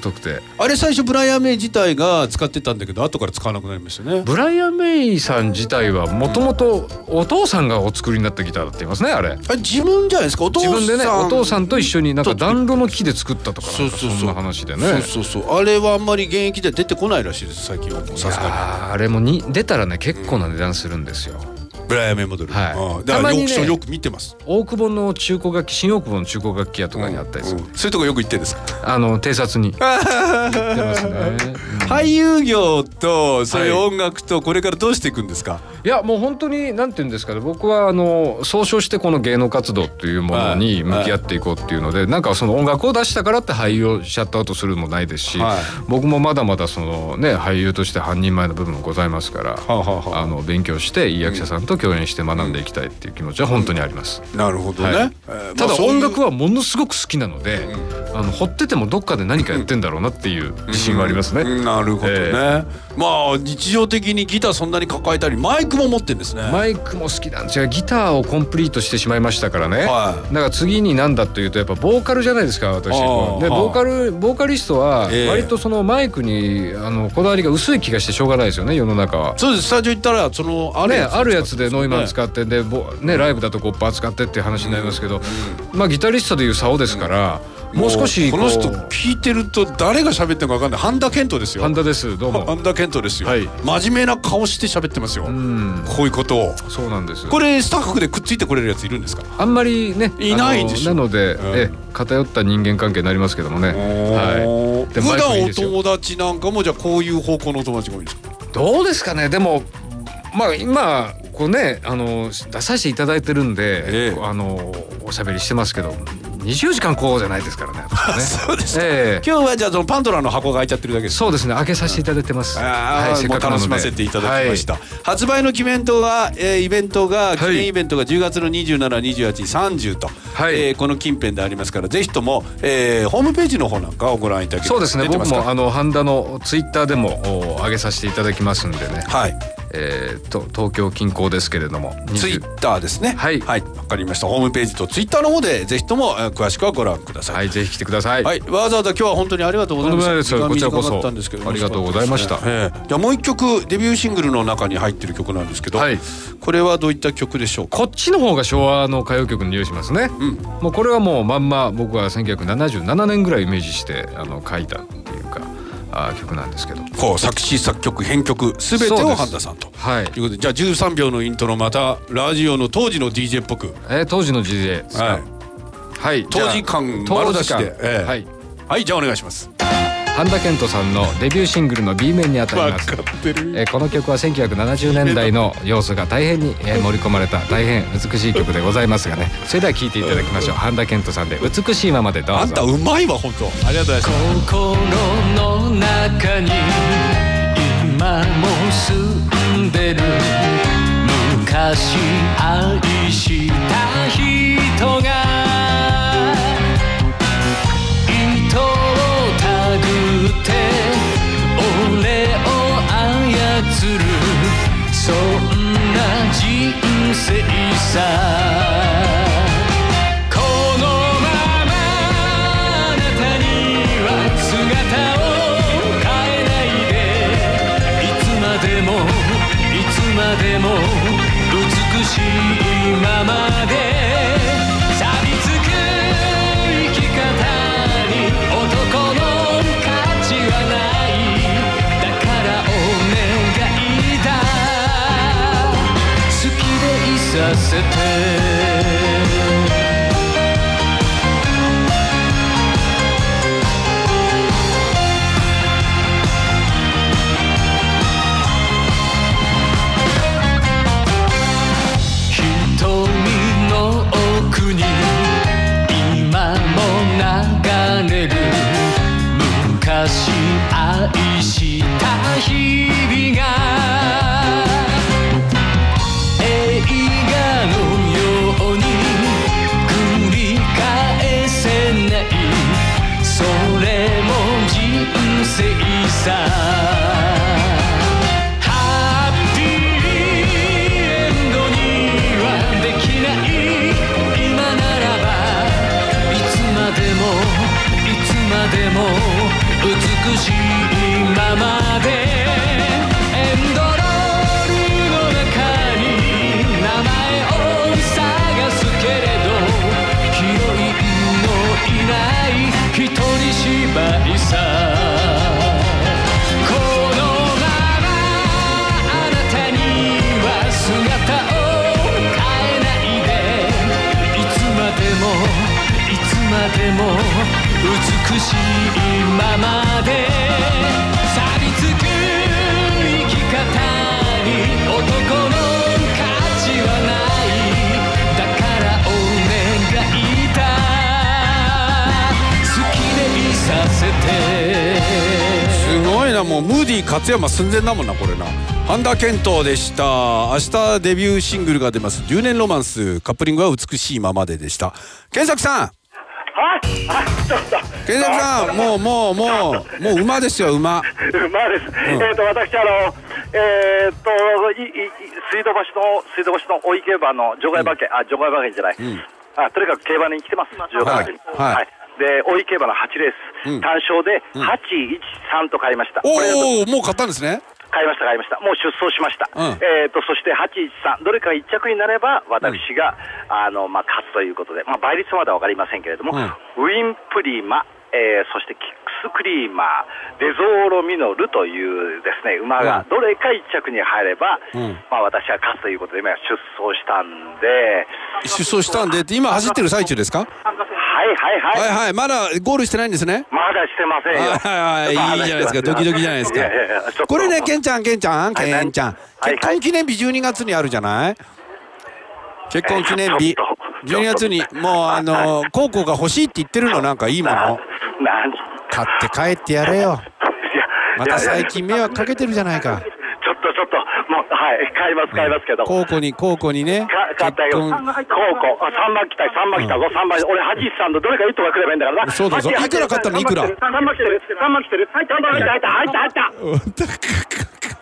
遠くて。あれ最初ブライアン・メイ自体が使ってたんだけど後から使わなくなりましたね。ブライアン・メイさん自体はもともとお父さんがお作りになったギターだって言いますねあれ。あれ自分じゃないですか？お父さん自分でねお父さん。と一緒になんか暖炉の木で作ったとかそうそうそう。そんな話でね。そうそうそう。あれはあんまり現役では出てこないらしいです最近は。もうさすがに。あれもに出たらね結構な値段するんですよ。ブライアン・メイモデル、はい。うん。だからションよく見てます。大久保の中古楽器新大久保の中古楽器屋とかにあったりする、うん。そういうとこよく行ってんですか？あの偵察に。行ってますね、うん俳優業とそういう音楽とこれからどうしていくんですか、いやもう本当になんて言うんですかね。僕はあの総称してこの芸能活動というものに向き合っていこうっていうのでなんかその音楽を出したからって俳優をシャットアウトするのもないですし、はい。僕もまだまだそのね俳優として半人前の部分もございますから、はあはあは。ああの勉強していい役者さんと共演して学んでいきたいっていう気持ちは本当にあります。なるほどね、はい。えーただ音楽はものすごく好きなので、あの掘っててもどっかで何かやってんだろうなっていう自信はありますね。うんなるほどね、えまあ日常的にギターそんなに抱えたりマイクも持ってんですね。マイクも好きなんです。よギターをコンプリートしてしまいましたからね、はい。だから次に何だというとやっぱボーカルじゃないですか私。ではあボーカルボーカリストはええ。割とそのマイクにあのこだわりが薄い気がしてしょうがないですよね世の中は。そうです。スタジオ行ったらそのあるね、やつあるやつでノイマンっ使ってでぼ、ね、ライブだとゴッパー使ってっていう話になりますけど、まあギタリストでいう竿ですから、もう少しこの人う聞いてると誰が喋ってるか分かんない。半田健人ですよ。半田です。どうも。半田健人ですよ、はい。真面目な顔して喋ってますよ、うん。こういうことを。そうなんです。これスタッフでくっついてくれるやついるんですか？あんまりねいないでしょなので、うん。え偏った人間関係になりますけどもね、はい、で普段お友達なんかもじゃあこういう方向のお友達が多いんですかどうですかね？でもまあ今こうねあの出させていただいてるんで、ええ。あのおしゃべりしてますけど24時間こうじゃないですからね そうですか。ええ。今日はじゃあそのパンドラの箱が開いちゃってるだけです。そうですね開けさせていただいてます、うかくなので。楽しませていただきました、はい。発売のイベントが、えーイベントが記はい念イベントが10月の272830と、はい。えーこの近辺でありますからぜひとも、えーホームページの方なんかをご覧いただけそうですね僕もあのハンダのツイッターでもお上げさせていただきますんでね、はいえー、と東京近郊ですけれども。ツイ20ッターですね。はい。はい。わかりました。ホームページとツイッターの方でぜひとも、えー詳しくはご覧ください。はいぜひ来てください、はい、わざわざ今日は本当にありがとうございました。こちらこそ。ありがとうございました。ええ。じゃあもう一曲デビューシングルの中に入ってる曲なんですけど、はい。これはどういった曲でしょうか？こっちの方が昭和の歌謡曲に匂いしますね、うん。もうこれはもうまんま僕は1977年ぐらいイメージしてあの書いたっていうかあ曲なんですけど。こう作詞作曲編曲すべてを半田さんと。はい。ということでじゃあ13秒のイントロまたラジオの当時の DJ っぽく、えー当時の DJ ですかはい、はい。当時感丸出しで。ええ。はい。はいじゃあお願いします。半田健人さんのデビューシングルの B 面にあたります。えーこの曲は1970年代の要素が大変にえー盛り込まれた大変美しい曲でございますがね。それでは聴いていただきましょう。半田健人さんで美しいままでどうぞ。あんたうまいわ本当。ありがとうございます。心の中に今も住んでる。昔愛したそんな人生さ。でもうムーディー勝山寸前だもんなこれな。半田健人でした。明日デビューシングルが出ます。10年ロマンス。カップリングは美しいままででした。健作さん。はい、あ、ちょっと。健作さんもうもうもうもう馬ですよ馬。馬です。えっ、と、私、あの、えっ、と、い、い、い水道橋の、水道橋の大井競馬の除外馬券、あ、除外馬券じゃない。あ、とにかく競馬に来てます。除外馬券。に。はい。はいで、大井競馬の8レース、うん。単勝で813と買いました。おおもう買ったんですね。買いました、買いました。もう出走しました。うん。えっ、と、そして813、どれか1着になれば、私が、あの、まあ、勝つということで、まあ、倍率はまだわかりませんけれども、うん。ウィンプリマ、えーそしてキックスクリーマー、デゾーロミノルというですね、馬がどれか1着に入れば、うん。まあ、私は勝つということで、今出走したんで、出走したんでって今走ってる最中ですか？はいはいはい。はいはい。まだゴールしてないんですね？まだしてませんよ。はいはい。いいじゃないですか。ドキドキじゃないですか。ややいやこれねケンちゃんケンちゃん。はいケンちゃん。はい結婚記念日12月にあるじゃない？結婚記念日。ちょっと。12月にもうあの高校が欲しいって言ってるの？なんかいいもの？買って帰ってやれよ。また最近迷惑かけてるじゃないかちょっとちょっと、もう、はい、買います、買いますけど。高校に高校にね。か買ったよ。高校。あ、3番来た、3番来た、うん。5、3番。俺、ハジさんのどれか1とかくればいいんだからな。そうだそう。ハジいくら買ったのいくら ?3 番来てる、3番来てる。はい、3番入った、入った、入った、入った。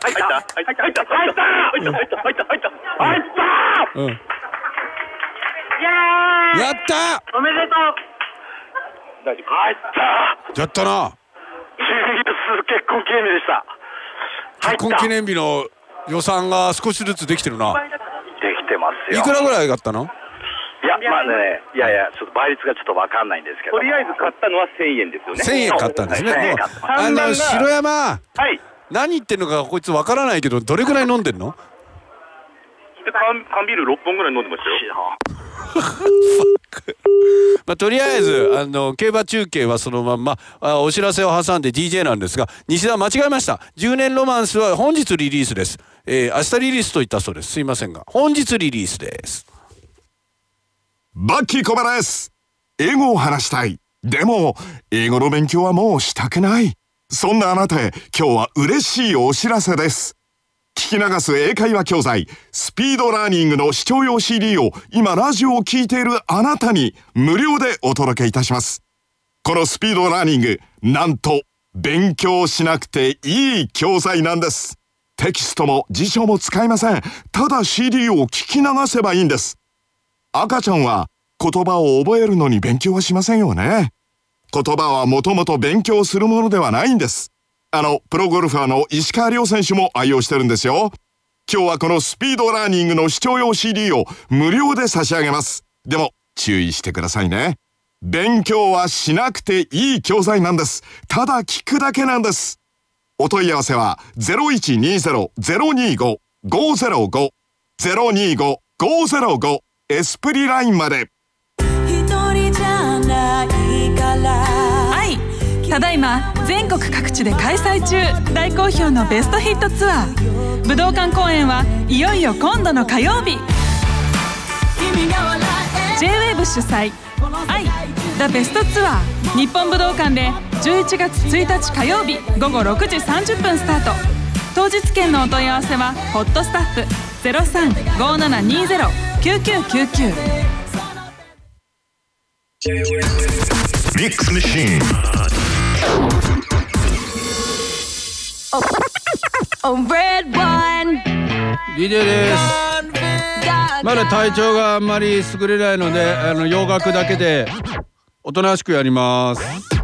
入った、入った、入った、入った、入った、入った、入った、入った、入った、やった。おめでとう入った。やった。な結婚記念日でした。結婚記念日の予算が少しずつできてるなできてますよ。いくらぐらいだったの？いや、まあね、いやいや、ちょっと倍率がちょっとわかんないんですけど。とりあえず買ったのは1000円ですよ1000円買ったんですね1000円もう買ったあの城山はい。何言ってんのかこいつわからないけどどれぐらい飲んでんの？缶缶ビール6本ぐらい飲んでましたよ。まあ、とりあえずあの競馬中継はそのまんまあお知らせを挟んで DJ なんですが西田間違えました10年ロマンスは本日リリースです、えー明日リリースと言ったそうですすいませんが本日リリースですバッキーコバです。英語を話したい。でも、英語の勉強はもうしたくない。そんなあなたへ、今日は嬉しいお知らせです。聞き流す英会話教材、スピードラーニングの視聴用 CD を今ラジオを聞いているあなたに無料でお届けいたします。このスピードラーニング、なんと、勉強しなくていい教材なんです。テキストも辞書も使いません。ただ CD を聞き流せばいいんです。赤ちゃんは言葉を覚えるのに勉強はしませんよね。言葉はもともと勉強するものではないんです。あの、プロゴルファーの石川遼選手も愛用してるんですよ。今日はこのスピードラーニングの視聴用 CD を無料で差し上げます。でも、注意してくださいね。勉強はしなくていい教材なんです。ただ聞くだけなんです。お問い合わせは0120-025-505 025-505エスプリラインまで。一人じゃないからただいま全国各地で開催中。大好評のベストヒットツアー。武道館公演はいよいよ今度の火曜日。J-WAVE 主催「愛 The ベストツアー。日本武道館で11月1日火曜日。午後6時30分スタート。当日券のお問い合わせはホットスタッフ。0357209999 Mix Machine. DJ です。まだ体調があんまり優れないのであの洋楽だけでおとなしくやります。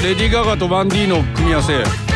レディー・ガガとバンディーの組み合わせ。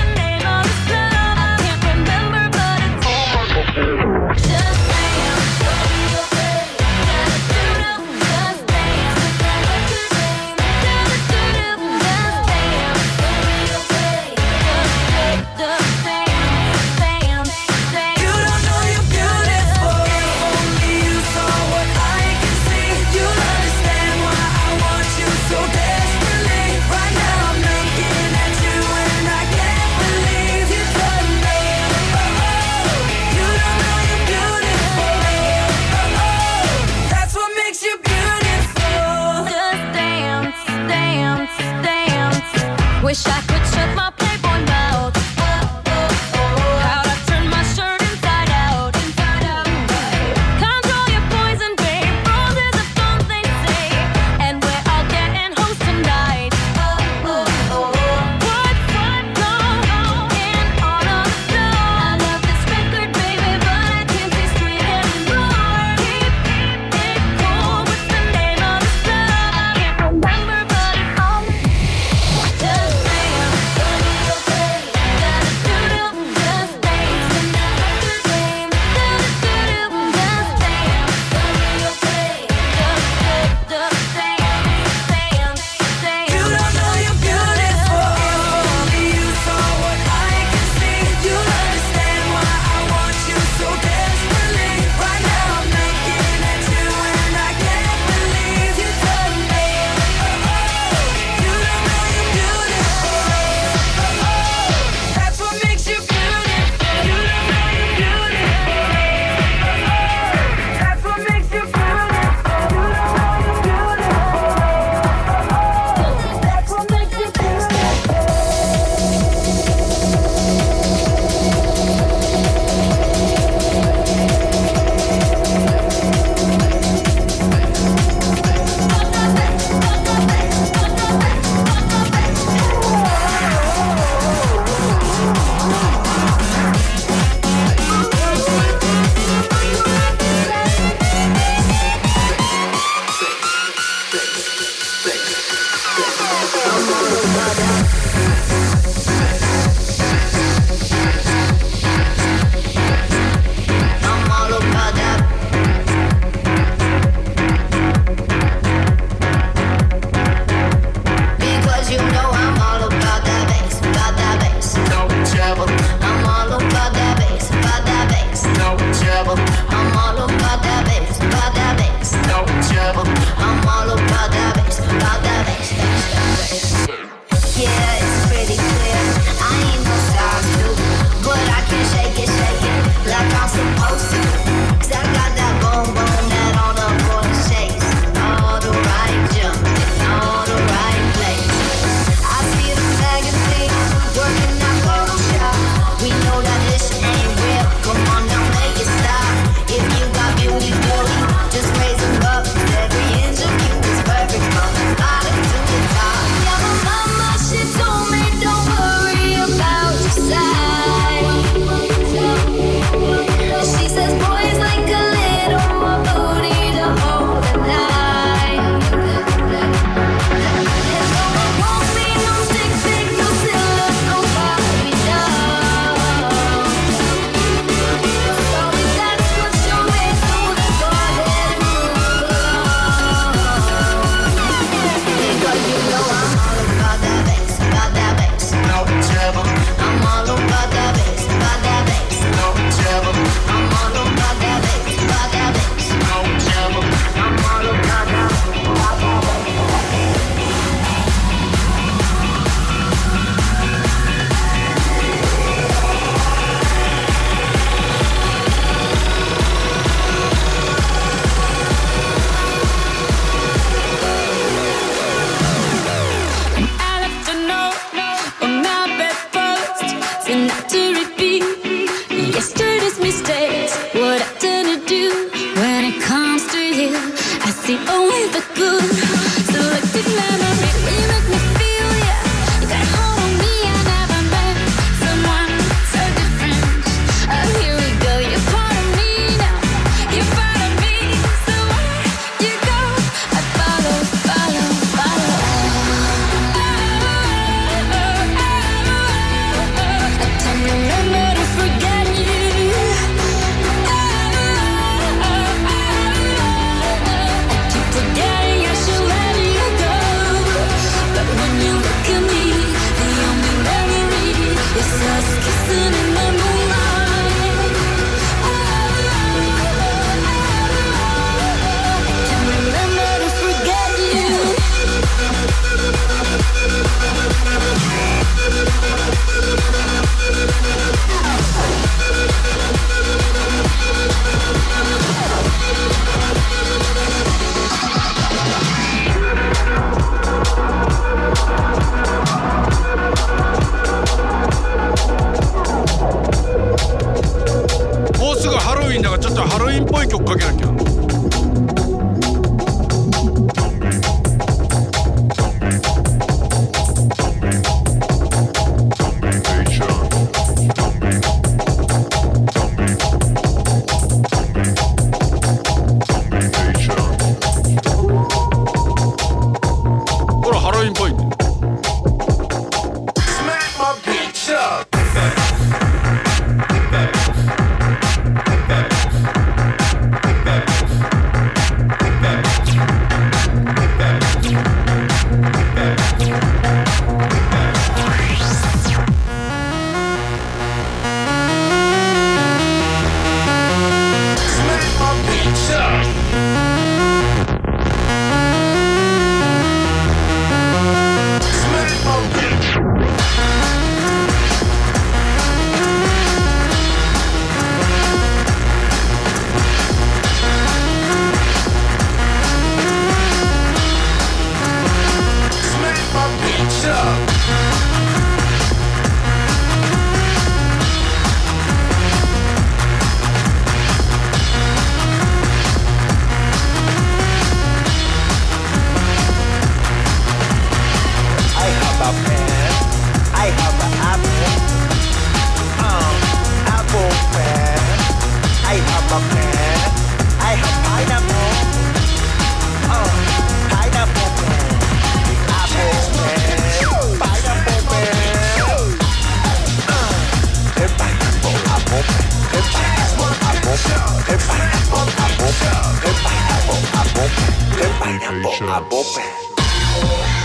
a bope.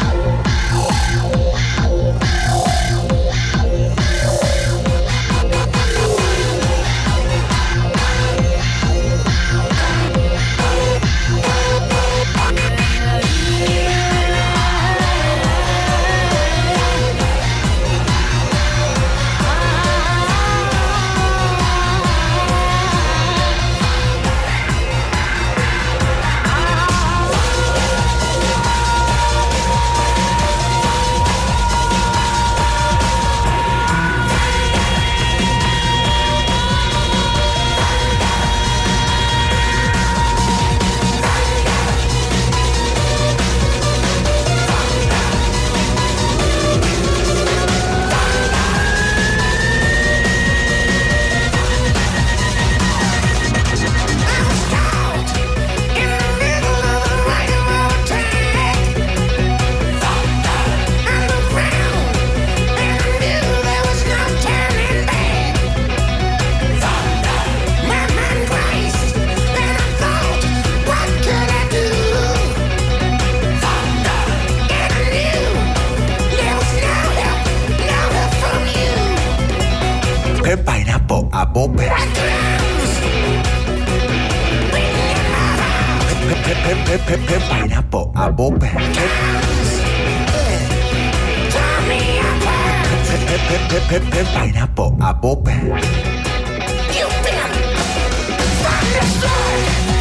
double packet. Pineapple apple packet. You been from.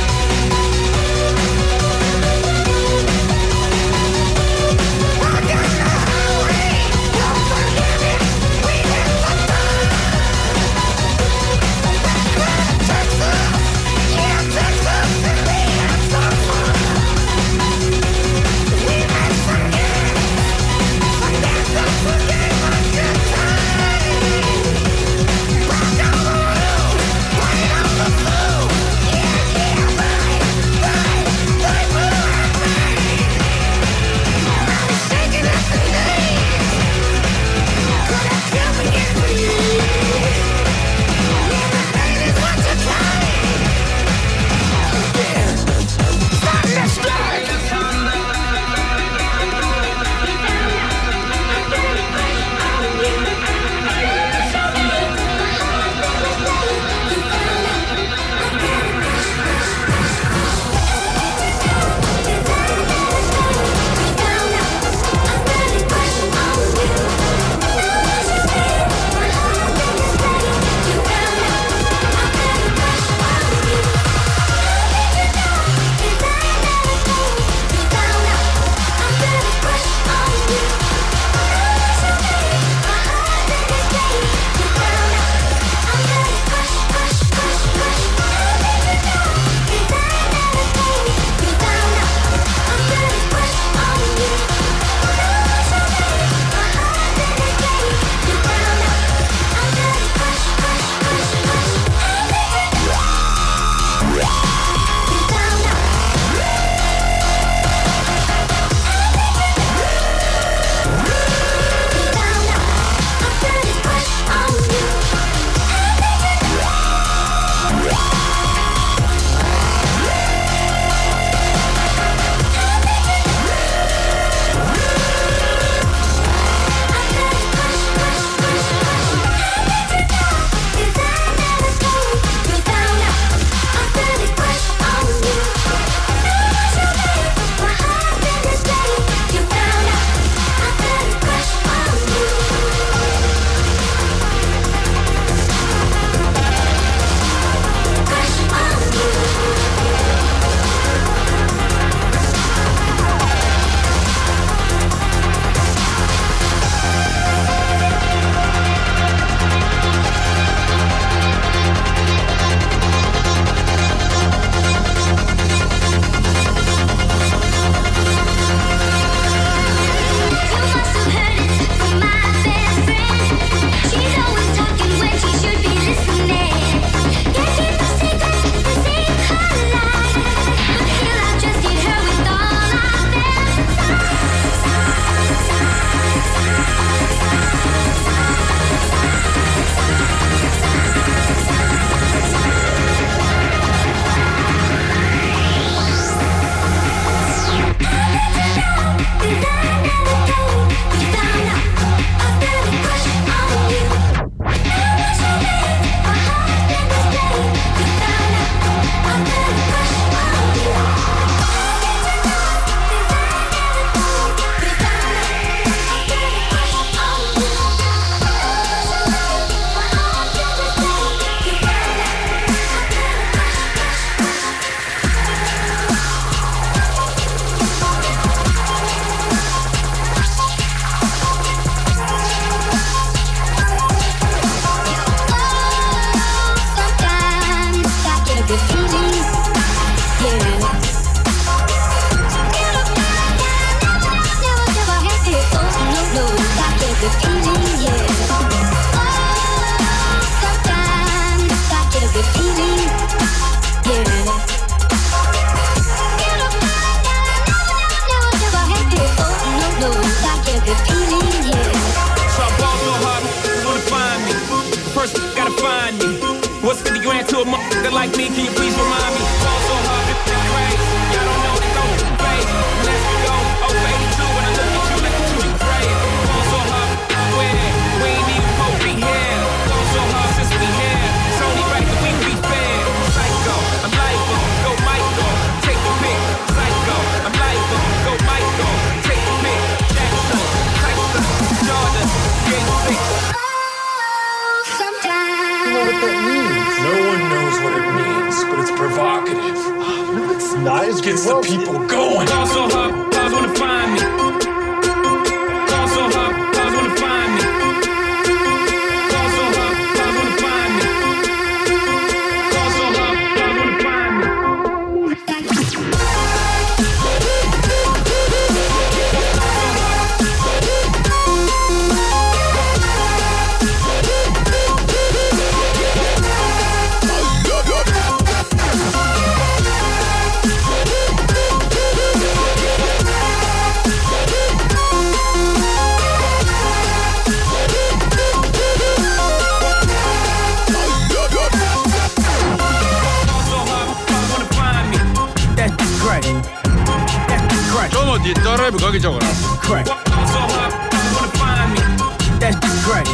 That's crack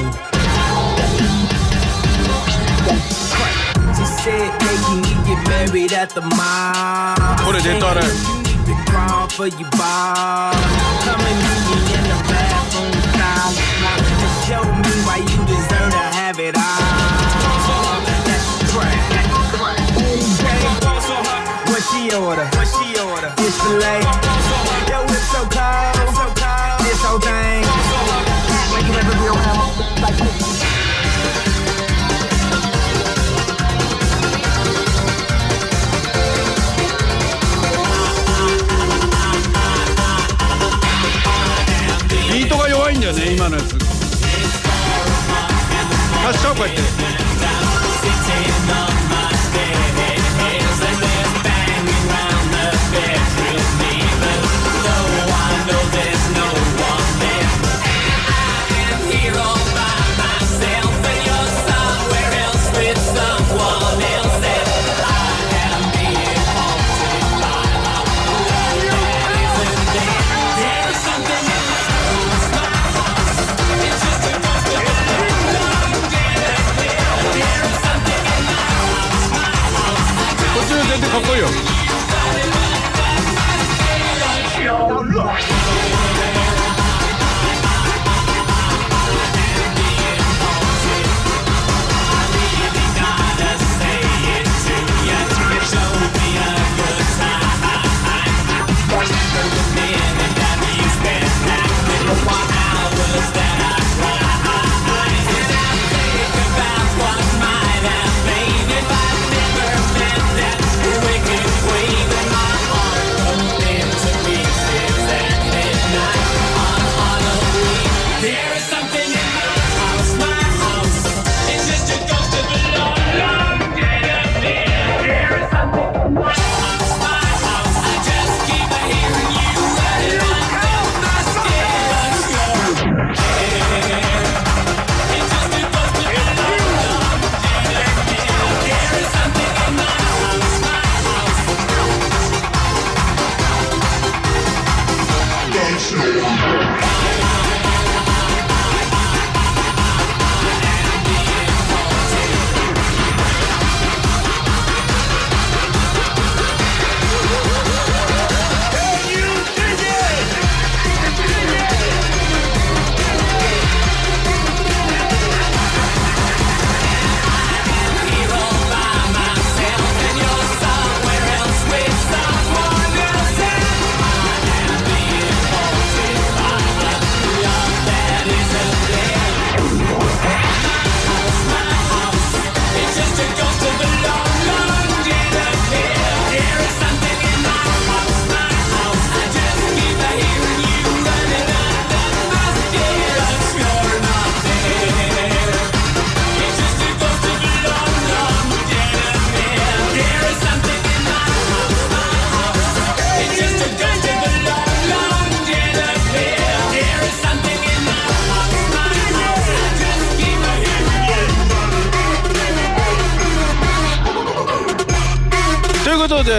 She said, hey, can you get married at the mall? Put it in. You need for your. Come and meet me in the bathroom show me why you deserve to have it all. That's crack. What she order? What she what's up with it?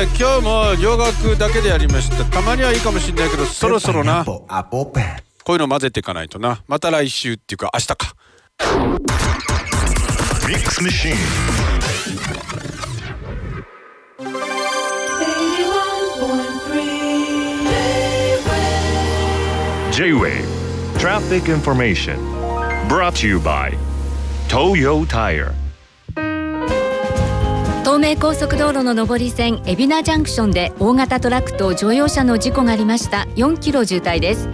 今日も洋楽だけでやりました。たまにはいいかもしれないけどそろそろな。こういうの混ぜていかないとな。また来週っていうか明日か「」J-Way. TRAFICINFORMATION BROTUBY Toyo Tire. 東名高速道路の上り線海老名ジャンクションで大型トラックと乗用車の事故がありました。4キロ渋滞です。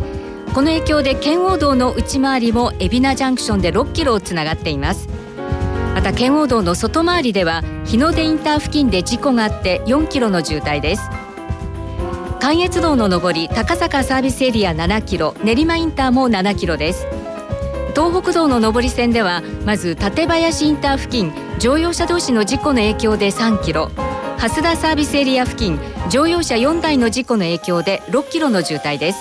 この影響で圏央道の内回りも海老名ジャンクションで6キロつながっています。また圏央道の外回りでは日の出インター付近で事故があって4キロの渋滞です。関越道の上り高坂サービスエリア7キロ練馬インターも7キロです。東北道の上り線ではまず館林インター付近乗用車同士の事故の影響で3キロ。蓮田サービスエリア付近乗用車4台の事故の影響で6キロの渋滞です。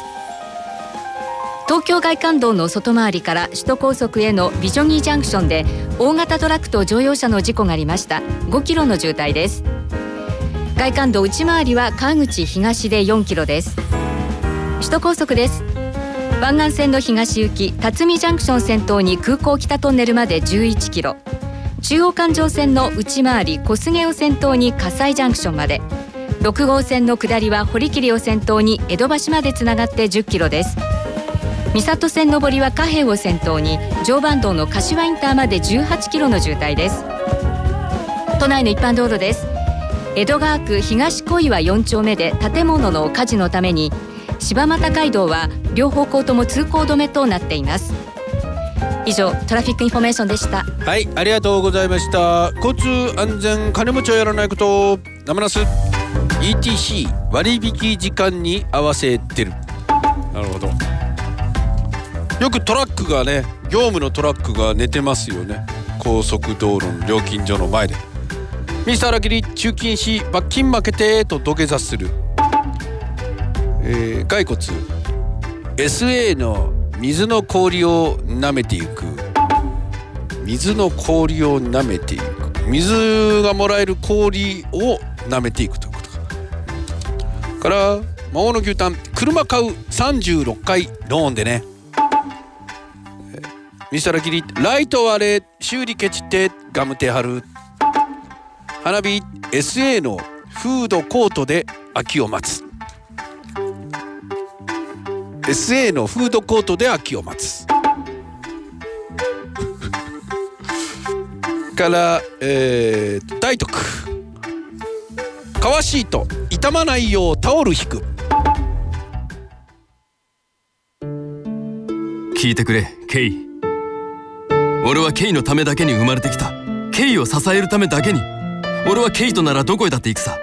東京外環道の外回りから首都高速へのビジョニージャンクションで大型トラックと乗用車の事故がありました。5キロの渋滞です。外環道内回りは川口東で4キロです。首都高速です。湾岸線の東行き辰巳ジャンクション先頭に空港北トンネルまで11キロ。中央環状線の内回り小菅を先頭に葛西ジャンクションまで。6号線の下りは堀切を先頭に江戸橋までつながって10キロです。三郷線上りは貨幣を先頭に常磐道の柏インターまで18キロの渋滞です。都内の一般道路です。江戸川区東小岩4丁目で建物の火事のために柴又街道は両方向とも通行止めとなっています。以上トラフィックインフォメーションでした。はいありがとうございました。交通安全金持ちはやらないことナムナス ETC 割引時間に合わせてる。なるほど。よくトラックがね業務のトラックが寝てますよね。高速道路の料金所の前で。ミスターラキリ中金し罰金負けてと土下座する。えー、骸骨。SA の水の氷を舐めていく。水の氷を舐めていく。水がもらえる氷を舐めていくということかから魔王の牛タン車買う36回ローンでね。えーミスタラキリライト割れ修理ケチってガムテ貼る。花火 SA のフードコートで秋を待つ。SA のフードコートで秋を待つ。から、えー、大徳。革シート傷まないようタオル引く。聞いてくれケイ。俺はケイのためだけに生まれてきた。ケイを支えるためだけに。俺はケイとならどこへだって行くさ。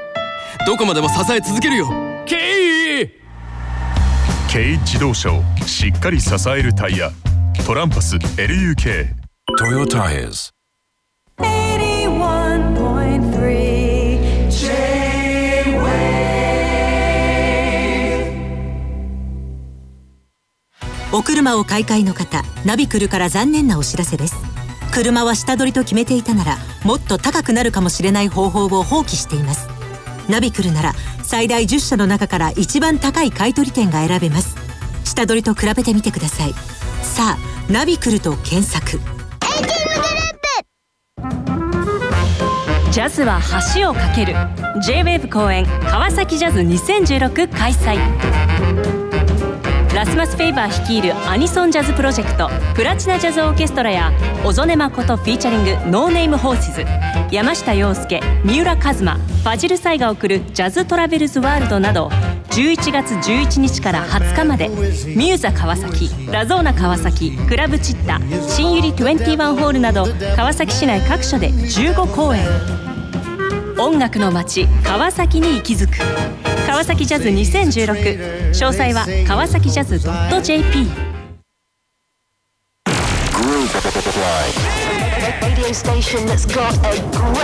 どこまでも支え続けるよ。ケイ軽自動車をしっかり支えるタイヤ。トランパス LUK トヨタイズお車を買い替えの方ナビクルから残念なお知らせです。車は下取りと決めていたならもっと高くなるかもしれない方法を放棄していますナビクルなら最大10社の中から一番高い買取店が選べます。下取りと比べてみてください。さあナビクルと検索。ジャズは橋を架ける。J-WAVE 公演川崎ジャズ2016開催。ラスマス・フェイバー率いるアニソンジャズプロジェクトプラチナジャズオーケストラや小曽根真 featuring No Name Horses 山下洋介三浦一馬ファジルサイが送る Jazz Travels World など11月11日から20日までミューザ川崎ラゾーナ川崎クラブチッタ新百合21ホールなど川崎市内各所で15公演。音楽の街川崎に息づく。川崎ジャズ2016詳細は川崎ジャズ .jp グループ